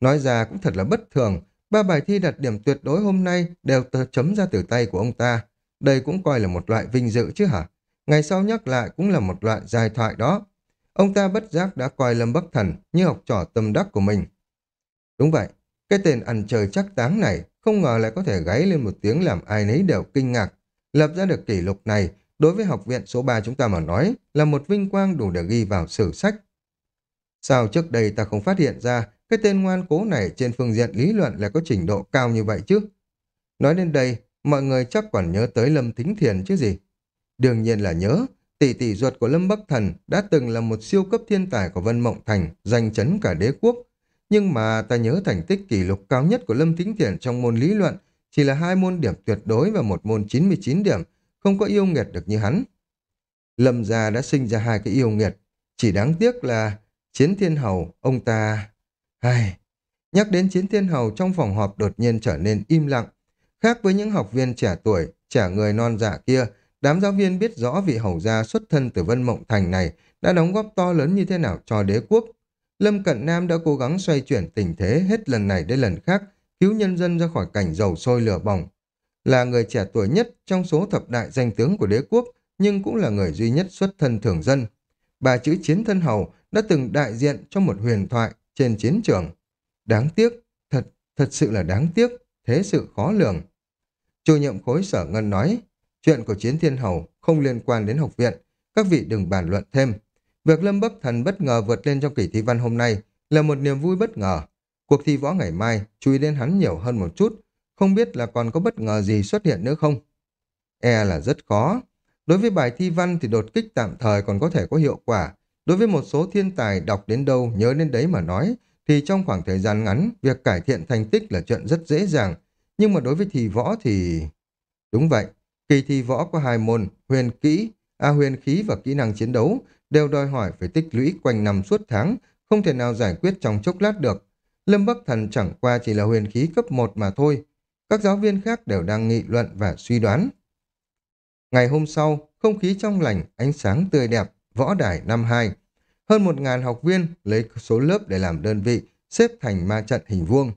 Nói ra cũng thật là bất thường, ba bài thi đạt điểm tuyệt đối hôm nay đều tờ chấm ra từ tay của ông ta. Đây cũng coi là một loại vinh dự chứ hả? Ngày sau nhắc lại cũng là một loại dài thoại đó. Ông ta bất giác đã coi Lâm Bắc Thần như học trò tâm đắc của mình. Đúng vậy, cái tên ăn chơi chắc táng này không ngờ lại có thể gáy lên một tiếng làm ai nấy đều kinh ngạc. Lập ra được kỷ lục này, đối với học viện số 3 chúng ta mà nói, là một vinh quang đủ để ghi vào sử sách. Sao trước đây ta không phát hiện ra cái tên ngoan cố này trên phương diện lý luận lại có trình độ cao như vậy chứ? Nói đến đây, mọi người chắc còn nhớ tới Lâm Thính Thiền chứ gì? Đương nhiên là nhớ, tỷ tỷ ruột của Lâm Bắc Thần đã từng là một siêu cấp thiên tài của Vân Mộng Thành, danh chấn cả đế quốc. Nhưng mà ta nhớ thành tích kỷ lục cao nhất của Lâm Thính Thiền trong môn lý luận chỉ là hai môn điểm tuyệt đối và một môn 99 điểm, không có yêu nghiệt được như hắn. Lâm gia đã sinh ra hai cái yêu nghiệt, chỉ đáng tiếc là Chiến thiên hầu, ông ta... Ai... Nhắc đến chiến thiên hầu trong phòng họp đột nhiên trở nên im lặng. Khác với những học viên trẻ tuổi, trẻ người non dạ kia, đám giáo viên biết rõ vị hầu gia xuất thân từ Vân Mộng Thành này đã đóng góp to lớn như thế nào cho đế quốc. Lâm Cận Nam đã cố gắng xoay chuyển tình thế hết lần này đến lần khác, cứu nhân dân ra khỏi cảnh dầu sôi lửa bỏng. Là người trẻ tuổi nhất trong số thập đại danh tướng của đế quốc, nhưng cũng là người duy nhất xuất thân thường dân. Bà chữ chiến thân hầu đã từng đại diện cho một huyền thoại trên chiến trường. Đáng tiếc, thật, thật sự là đáng tiếc, thế sự khó lường. Chủ nhiệm khối sở ngân nói, chuyện của chiến thiên hầu không liên quan đến học viện, các vị đừng bàn luận thêm. Việc Lâm Bắc Thần bất ngờ vượt lên trong kỳ thi văn hôm nay là một niềm vui bất ngờ. Cuộc thi võ ngày mai chú ý đến hắn nhiều hơn một chút, không biết là còn có bất ngờ gì xuất hiện nữa không? E là rất khó. Đối với bài thi văn thì đột kích tạm thời còn có thể có hiệu quả. Đối với một số thiên tài đọc đến đâu nhớ đến đấy mà nói, thì trong khoảng thời gian ngắn, việc cải thiện thành tích là chuyện rất dễ dàng. Nhưng mà đối với thi võ thì... Đúng vậy, kỳ thi võ có hai môn, huyền kỹ, a huyền khí và kỹ năng chiến đấu, đều đòi hỏi phải tích lũy quanh năm suốt tháng, không thể nào giải quyết trong chốc lát được. Lâm Bắc Thần chẳng qua chỉ là huyền khí cấp 1 mà thôi. Các giáo viên khác đều đang nghị luận và suy đoán. Ngày hôm sau, không khí trong lành, ánh sáng tươi đẹp, võ đài năm 2. Hơn một ngàn học viên lấy số lớp để làm đơn vị, xếp thành ma trận hình vuông.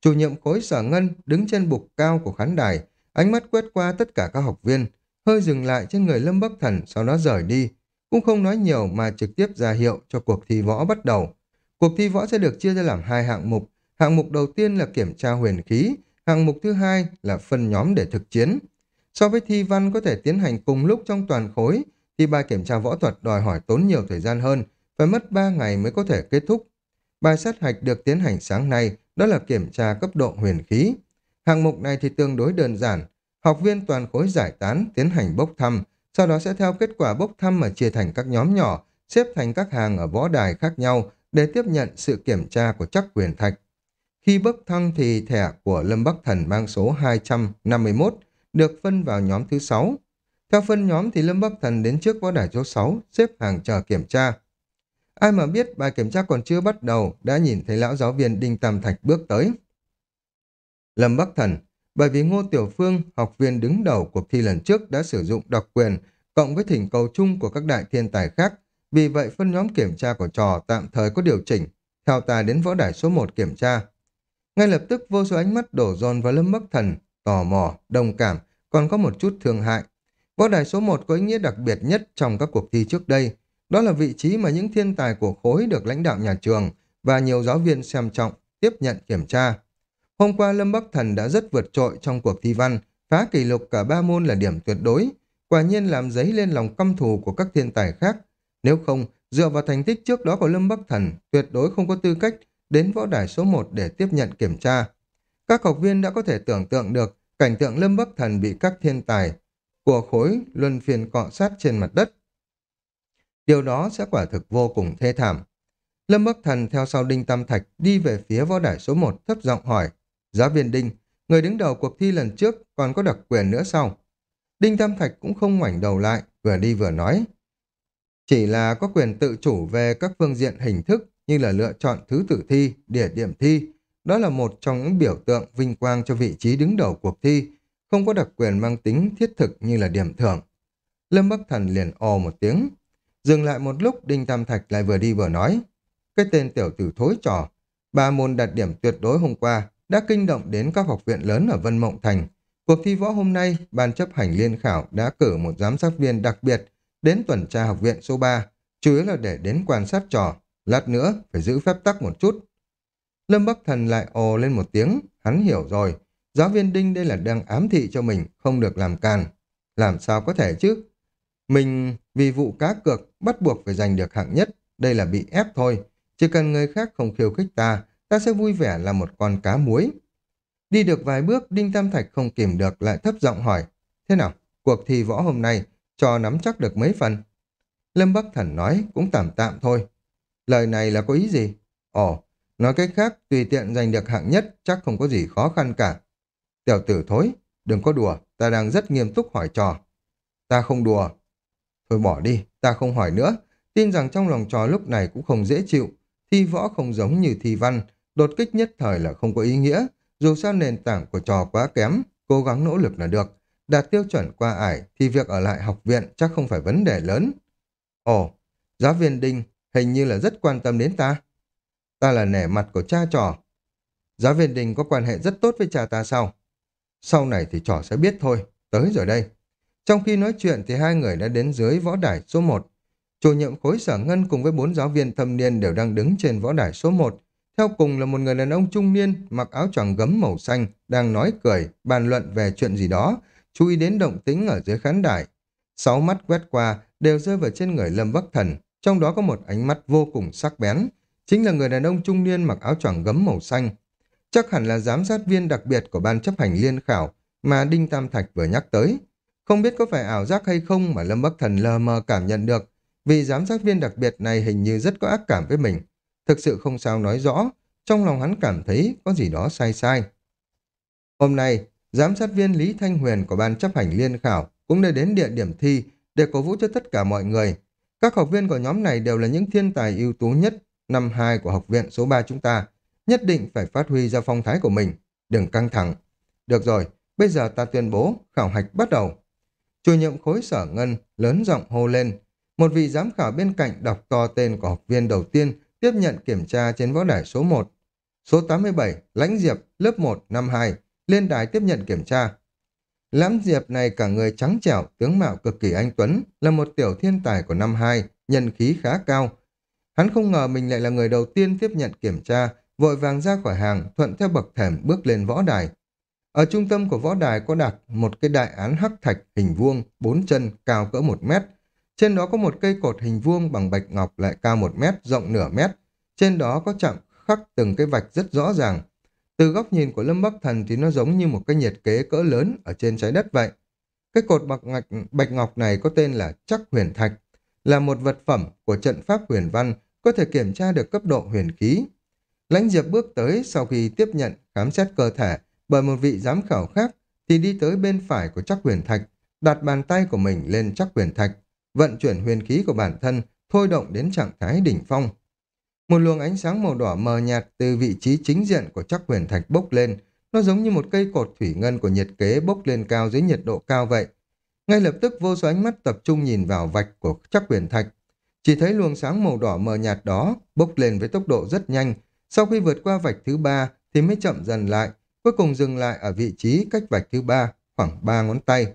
Chủ nhiệm khối sở ngân đứng trên bục cao của khán đài, ánh mắt quét qua tất cả các học viên, hơi dừng lại trên người Lâm Bắc Thần, sau đó rời đi. Cũng không nói nhiều mà trực tiếp ra hiệu cho cuộc thi võ bắt đầu. Cuộc thi võ sẽ được chia ra làm hai hạng mục. Hạng mục đầu tiên là kiểm tra huyền khí, hạng mục thứ hai là phân nhóm để thực chiến. So với thi văn có thể tiến hành cùng lúc trong toàn khối, thì bài kiểm tra võ thuật đòi hỏi tốn nhiều thời gian hơn, phải mất 3 ngày mới có thể kết thúc. Bài sát hạch được tiến hành sáng nay, đó là kiểm tra cấp độ huyền khí. Hạng mục này thì tương đối đơn giản. Học viên toàn khối giải tán, tiến hành bốc thăm, sau đó sẽ theo kết quả bốc thăm mà chia thành các nhóm nhỏ, xếp thành các hàng ở võ đài khác nhau để tiếp nhận sự kiểm tra của chắc quyền thạch. Khi bốc thăm thì thẻ của Lâm Bắc Thần mang số 251 được phân vào nhóm thứ 6. Theo phân nhóm thì Lâm Bắc Thần đến trước võ đài số 6, xếp hàng chờ kiểm tra. Ai mà biết bài kiểm tra còn chưa bắt đầu, đã nhìn thấy lão giáo viên Đinh Tam Thạch bước tới. Lâm Bắc Thần, bởi vì Ngô Tiểu Phương, học viên đứng đầu cuộc thi lần trước đã sử dụng độc quyền, cộng với thỉnh cầu chung của các đại thiên tài khác, vì vậy phân nhóm kiểm tra của trò tạm thời có điều chỉnh, theo ta đến võ đài số 1 kiểm tra. Ngay lập tức vô số ánh mắt đổ dồn vào Lâm Bắc Thần, tò mò, đồng cảm, còn có một chút thương hại. Võ đài số 1 có ý nghĩa đặc biệt nhất trong các cuộc thi trước đây, đó là vị trí mà những thiên tài của khối được lãnh đạo nhà trường và nhiều giáo viên xem trọng tiếp nhận kiểm tra. Hôm qua Lâm Bắc Thần đã rất vượt trội trong cuộc thi văn, phá kỷ lục cả ba môn là điểm tuyệt đối, quả nhiên làm dấy lên lòng căm thù của các thiên tài khác. Nếu không, dựa vào thành tích trước đó của Lâm Bắc Thần, tuyệt đối không có tư cách đến võ đài số 1 để tiếp nhận kiểm tra. Các học viên đã có thể tưởng tượng được cảnh tượng Lâm Bắc Thần bị các thiên tài của khối luân phiên cọ sát trên mặt đất. Điều đó sẽ quả thực vô cùng thê thảm. Lâm Bắc Thần theo sau Đinh Tam Thạch đi về phía võ đài số 1 thấp giọng hỏi. Giáo viên Đinh, người đứng đầu cuộc thi lần trước còn có đặc quyền nữa sao? Đinh Tam Thạch cũng không ngoảnh đầu lại, vừa đi vừa nói. Chỉ là có quyền tự chủ về các phương diện hình thức như là lựa chọn thứ tự thi, địa điểm thi. Đó là một trong những biểu tượng vinh quang cho vị trí đứng đầu cuộc thi, không có đặc quyền mang tính thiết thực như là điểm thưởng. Lâm Bắc Thần liền ồ một tiếng. Dừng lại một lúc, Đinh Tam Thạch lại vừa đi vừa nói. Cái tên tiểu tử thối trò, ba môn đạt điểm tuyệt đối hôm qua đã kinh động đến các học viện lớn ở Vân Mộng Thành. Cuộc thi võ hôm nay, Ban chấp hành liên khảo đã cử một giám sát viên đặc biệt đến tuần tra học viện số 3, chủ yếu là để đến quan sát trò. Lát nữa, phải giữ phép tắc một chút. Lâm Bắc Thần lại ồ lên một tiếng, hắn hiểu rồi. Giáo viên Đinh đây là đang ám thị cho mình, không được làm càn. Làm sao có thể chứ? Mình vì vụ cá cược bắt buộc phải giành được hạng nhất, đây là bị ép thôi. Chỉ cần người khác không khiêu khích ta, ta sẽ vui vẻ là một con cá muối. Đi được vài bước, Đinh Tam Thạch không kìm được lại thấp giọng hỏi. Thế nào, cuộc thi võ hôm nay, cho nắm chắc được mấy phần? Lâm Bắc Thần nói, cũng tạm tạm thôi. Lời này là có ý gì? Ồ, nói cách khác, tùy tiện giành được hạng nhất chắc không có gì khó khăn cả. Tiểu tử thối, đừng có đùa, ta đang rất nghiêm túc hỏi trò. Ta không đùa. Thôi bỏ đi, ta không hỏi nữa. Tin rằng trong lòng trò lúc này cũng không dễ chịu. thi võ không giống như thi văn, đột kích nhất thời là không có ý nghĩa, dù sao nền tảng của trò quá kém, cố gắng nỗ lực là được. Đạt tiêu chuẩn qua ải thì việc ở lại học viện chắc không phải vấn đề lớn. Ồ, giáo viên Đinh hình như là rất quan tâm đến ta. Ta là nể mặt của cha trò. Giáo viên Đinh có quan hệ rất tốt với cha ta sao? Sau này thì trò sẽ biết thôi, tới rồi đây. Trong khi nói chuyện thì hai người đã đến dưới võ đài số 1. Chủ nhiệm khối sở ngân cùng với bốn giáo viên thâm niên đều đang đứng trên võ đài số 1. Theo cùng là một người đàn ông trung niên mặc áo choàng gấm màu xanh đang nói cười, bàn luận về chuyện gì đó, chú ý đến động tính ở dưới khán đài. Sáu mắt quét qua đều rơi vào trên người Lâm Bắc Thần, trong đó có một ánh mắt vô cùng sắc bén, chính là người đàn ông trung niên mặc áo choàng gấm màu xanh. Chắc hẳn là giám sát viên đặc biệt của ban chấp hành liên khảo mà Đinh Tam Thạch vừa nhắc tới. Không biết có phải ảo giác hay không mà Lâm Bắc Thần lờ mờ cảm nhận được, vì giám sát viên đặc biệt này hình như rất có ác cảm với mình. Thực sự không sao nói rõ, trong lòng hắn cảm thấy có gì đó sai sai. Hôm nay, giám sát viên Lý Thanh Huyền của ban chấp hành liên khảo cũng đã đến địa điểm thi để cổ vũ cho tất cả mọi người. Các học viên của nhóm này đều là những thiên tài ưu tú nhất năm 2 của học viện số 3 chúng ta. Nhất định phải phát huy ra phong thái của mình. Đừng căng thẳng. Được rồi, bây giờ ta tuyên bố khảo hạch bắt đầu. Chủ nhiệm khối sở ngân lớn giọng hô lên. Một vị giám khảo bên cạnh đọc to tên của học viên đầu tiên tiếp nhận kiểm tra trên võ đài số 1. Số 87, Lãnh Diệp, lớp 1, năm 2, lên đài tiếp nhận kiểm tra. Lãm Diệp này cả người trắng trẻo, tướng mạo cực kỳ anh tuấn, là một tiểu thiên tài của năm 2, nhân khí khá cao. Hắn không ngờ mình lại là người đầu tiên tiếp nhận kiểm tra, vội vàng ra khỏi hàng, thuận theo bậc thềm bước lên võ đài. Ở trung tâm của võ đài có đặt một cái đại án hắc thạch hình vuông, bốn chân, cao cỡ một mét. Trên đó có một cây cột hình vuông bằng bạch ngọc lại cao một mét, rộng nửa mét. Trên đó có chạm khắc từng cái vạch rất rõ ràng. Từ góc nhìn của Lâm Bắc Thần thì nó giống như một cái nhiệt kế cỡ lớn ở trên trái đất vậy. Cái cột bạc ngạch bạch ngọc này có tên là chắc huyền thạch, là một vật phẩm của trận pháp huyền văn, có thể kiểm tra được cấp độ huyền khí. Lãnh Diệp bước tới sau khi tiếp nhận khám xét cơ thể bởi một vị giám khảo khác thì đi tới bên phải của chắc huyền thạch, đặt bàn tay của mình lên chắc huyền thạch, vận chuyển huyền khí của bản thân, thôi động đến trạng thái đỉnh phong. Một luồng ánh sáng màu đỏ mờ nhạt từ vị trí chính diện của chắc huyền thạch bốc lên, nó giống như một cây cột thủy ngân của nhiệt kế bốc lên cao dưới nhiệt độ cao vậy. Ngay lập tức vô số ánh mắt tập trung nhìn vào vạch của chắc huyền thạch. Chỉ thấy luồng sáng màu đỏ mờ nhạt đó bốc lên với tốc độ rất nhanh. Sau khi vượt qua vạch thứ ba thì mới chậm dần lại, cuối cùng dừng lại ở vị trí cách vạch thứ ba, khoảng ba ngón tay.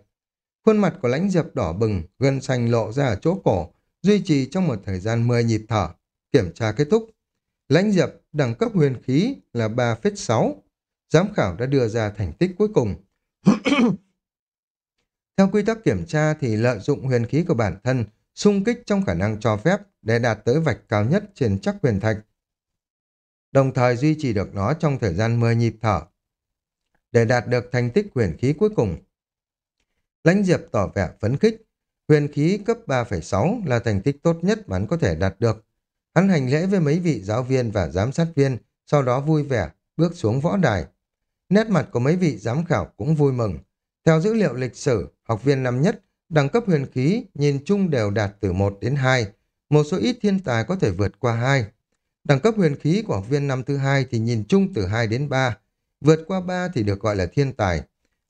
Khuôn mặt của lãnh diệp đỏ bừng, gân xanh lộ ra ở chỗ cổ, duy trì trong một thời gian 10 nhịp thở. Kiểm tra kết thúc. Lãnh diệp, đẳng cấp huyền khí là 3,6. Giám khảo đã đưa ra thành tích cuối cùng. Theo quy tắc kiểm tra thì lợi dụng huyền khí của bản thân, xung kích trong khả năng cho phép để đạt tới vạch cao nhất trên chắc huyền thạch. Đồng thời duy trì được nó trong thời gian 10 nhịp thở. Để đạt được thành tích huyền khí cuối cùng, Lãnh Diệp tỏ vẻ phấn khích. Huyền khí cấp 3,6 là thành tích tốt nhất mà hắn có thể đạt được. Hắn hành lễ với mấy vị giáo viên và giám sát viên, sau đó vui vẻ, bước xuống võ đài. Nét mặt của mấy vị giám khảo cũng vui mừng. Theo dữ liệu lịch sử, học viên năm nhất, đẳng cấp huyền khí nhìn chung đều đạt từ 1 đến 2. Một số ít thiên tài có thể vượt qua 2. Đẳng cấp huyền khí của học viên năm thứ hai thì nhìn chung từ 2 đến 3. Vượt qua 3 thì được gọi là thiên tài.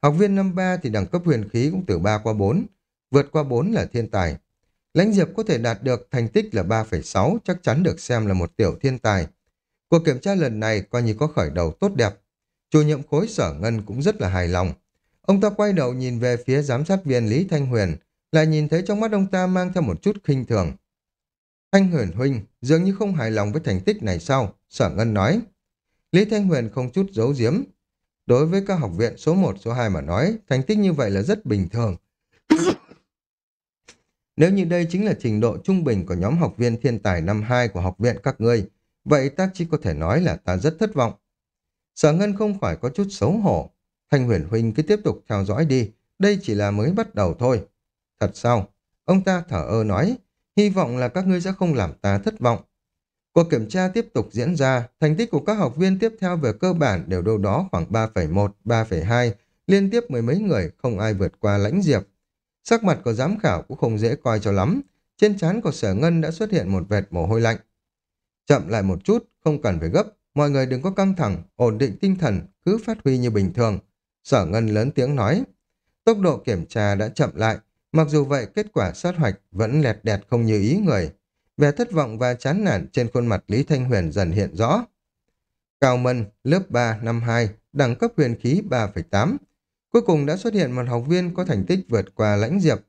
Học viên năm 3 thì đẳng cấp huyền khí cũng từ 3 qua 4. Vượt qua 4 là thiên tài. Lãnh Diệp có thể đạt được thành tích là 3,6 chắc chắn được xem là một tiểu thiên tài. Cuộc kiểm tra lần này coi như có khởi đầu tốt đẹp. Chủ nhiệm khối sở ngân cũng rất là hài lòng. Ông ta quay đầu nhìn về phía giám sát viên Lý Thanh Huyền, lại nhìn thấy trong mắt ông ta mang theo một chút khinh thường. Thanh Huyền Huynh dường như không hài lòng với thành tích này sao? Sở Ngân nói. Lý Thanh Huyền không chút giấu giếm. Đối với các học viện số 1, số 2 mà nói, thành tích như vậy là rất bình thường. Nếu như đây chính là trình độ trung bình của nhóm học viên thiên tài năm 2 của học viện các ngươi, vậy ta chỉ có thể nói là ta rất thất vọng. Sở Ngân không phải có chút xấu hổ. Thanh huyền huynh cứ tiếp tục theo dõi đi, đây chỉ là mới bắt đầu thôi. Thật sao? Ông ta thở ơ nói, hy vọng là các ngươi sẽ không làm ta thất vọng. Cuộc kiểm tra tiếp tục diễn ra, thành tích của các học viên tiếp theo về cơ bản đều đâu đó khoảng 3,1, 3,2, liên tiếp mười mấy người, không ai vượt qua lãnh diệp. Sắc mặt của giám khảo cũng không dễ coi cho lắm, trên trán của sở ngân đã xuất hiện một vệt mồ hôi lạnh. Chậm lại một chút, không cần phải gấp, mọi người đừng có căng thẳng, ổn định tinh thần, cứ phát huy như bình thường. Sở Ngân lớn tiếng nói. Tốc độ kiểm tra đã chậm lại, mặc dù vậy kết quả sát hoạch vẫn lẹt đẹt không như ý người. Vẻ thất vọng và chán nản trên khuôn mặt Lý Thanh Huyền dần hiện rõ. Cao Mân, lớp 3 năm 2, đẳng cấp huyền khí 3,8. Cuối cùng đã xuất hiện một học viên có thành tích vượt qua lãnh diệp.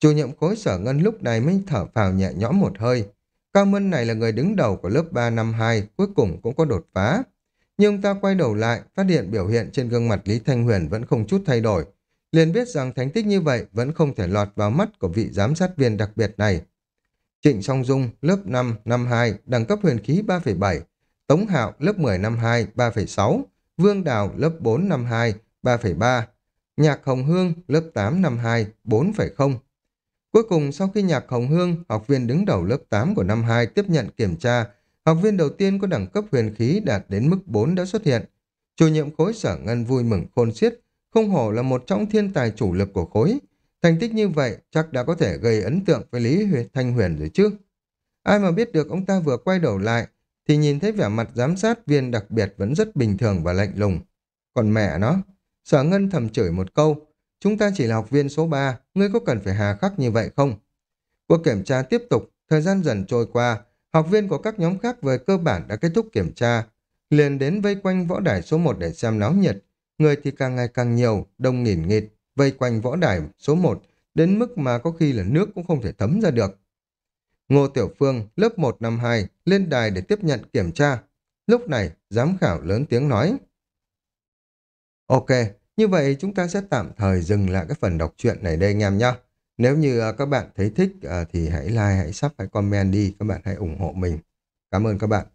Chủ nhiệm khối sở ngân lúc này mới thở phào nhẹ nhõm một hơi. Cao Mân này là người đứng đầu của lớp 3 năm 2, cuối cùng cũng có đột phá. Nhưng ta quay đầu lại, phát hiện biểu hiện trên gương mặt Lý Thanh Huyền vẫn không chút thay đổi. Liền biết rằng thành tích như vậy vẫn không thể lọt vào mắt của vị giám sát viên đặc biệt này. Trịnh Song Dung, lớp 5, năm 2, đẳng cấp huyền khí 3,7. Tống Hạo, lớp 10, năm 2, 3,6. Vương Đào, lớp 4, năm 2, 3,3. Nhạc Hồng Hương, lớp 8, năm 2, 4,0. Cuối cùng, sau khi Nhạc Hồng Hương, học viên đứng đầu lớp 8 của năm 2 tiếp nhận kiểm tra, học viên đầu tiên có đẳng cấp huyền khí đạt đến mức 4 đã xuất hiện. Chủ nhiệm khối sở ngân vui mừng khôn xiết, không hổ là một trong thiên tài chủ lực của khối. Thành tích như vậy chắc đã có thể gây ấn tượng với Lý Thanh Huyền rồi chứ. Ai mà biết được ông ta vừa quay đầu lại thì nhìn thấy vẻ mặt giám sát viên đặc biệt vẫn rất bình thường và lạnh lùng. Còn mẹ nó, sở ngân thầm chửi một câu, chúng ta chỉ là học viên số 3, ngươi có cần phải hà khắc như vậy không? Cuộc kiểm tra tiếp tục, thời gian dần trôi qua, học viên của các nhóm khác về cơ bản đã kết thúc kiểm tra, liền đến vây quanh võ đài số 1 để xem náo nhiệt. Người thì càng ngày càng nhiều, đông nghìn nghịt, vây quanh võ đài số 1, đến mức mà có khi là nước cũng không thể thấm ra được. Ngô Tiểu Phương, lớp 1 năm 2, lên đài để tiếp nhận kiểm tra. Lúc này, giám khảo lớn tiếng nói. Ok, như vậy chúng ta sẽ tạm thời dừng lại cái phần đọc truyện này đây anh em nhé. Nếu như à, các bạn thấy thích à, thì hãy like, hãy sub, hãy comment đi, các bạn hãy ủng hộ mình. Cảm ơn các bạn.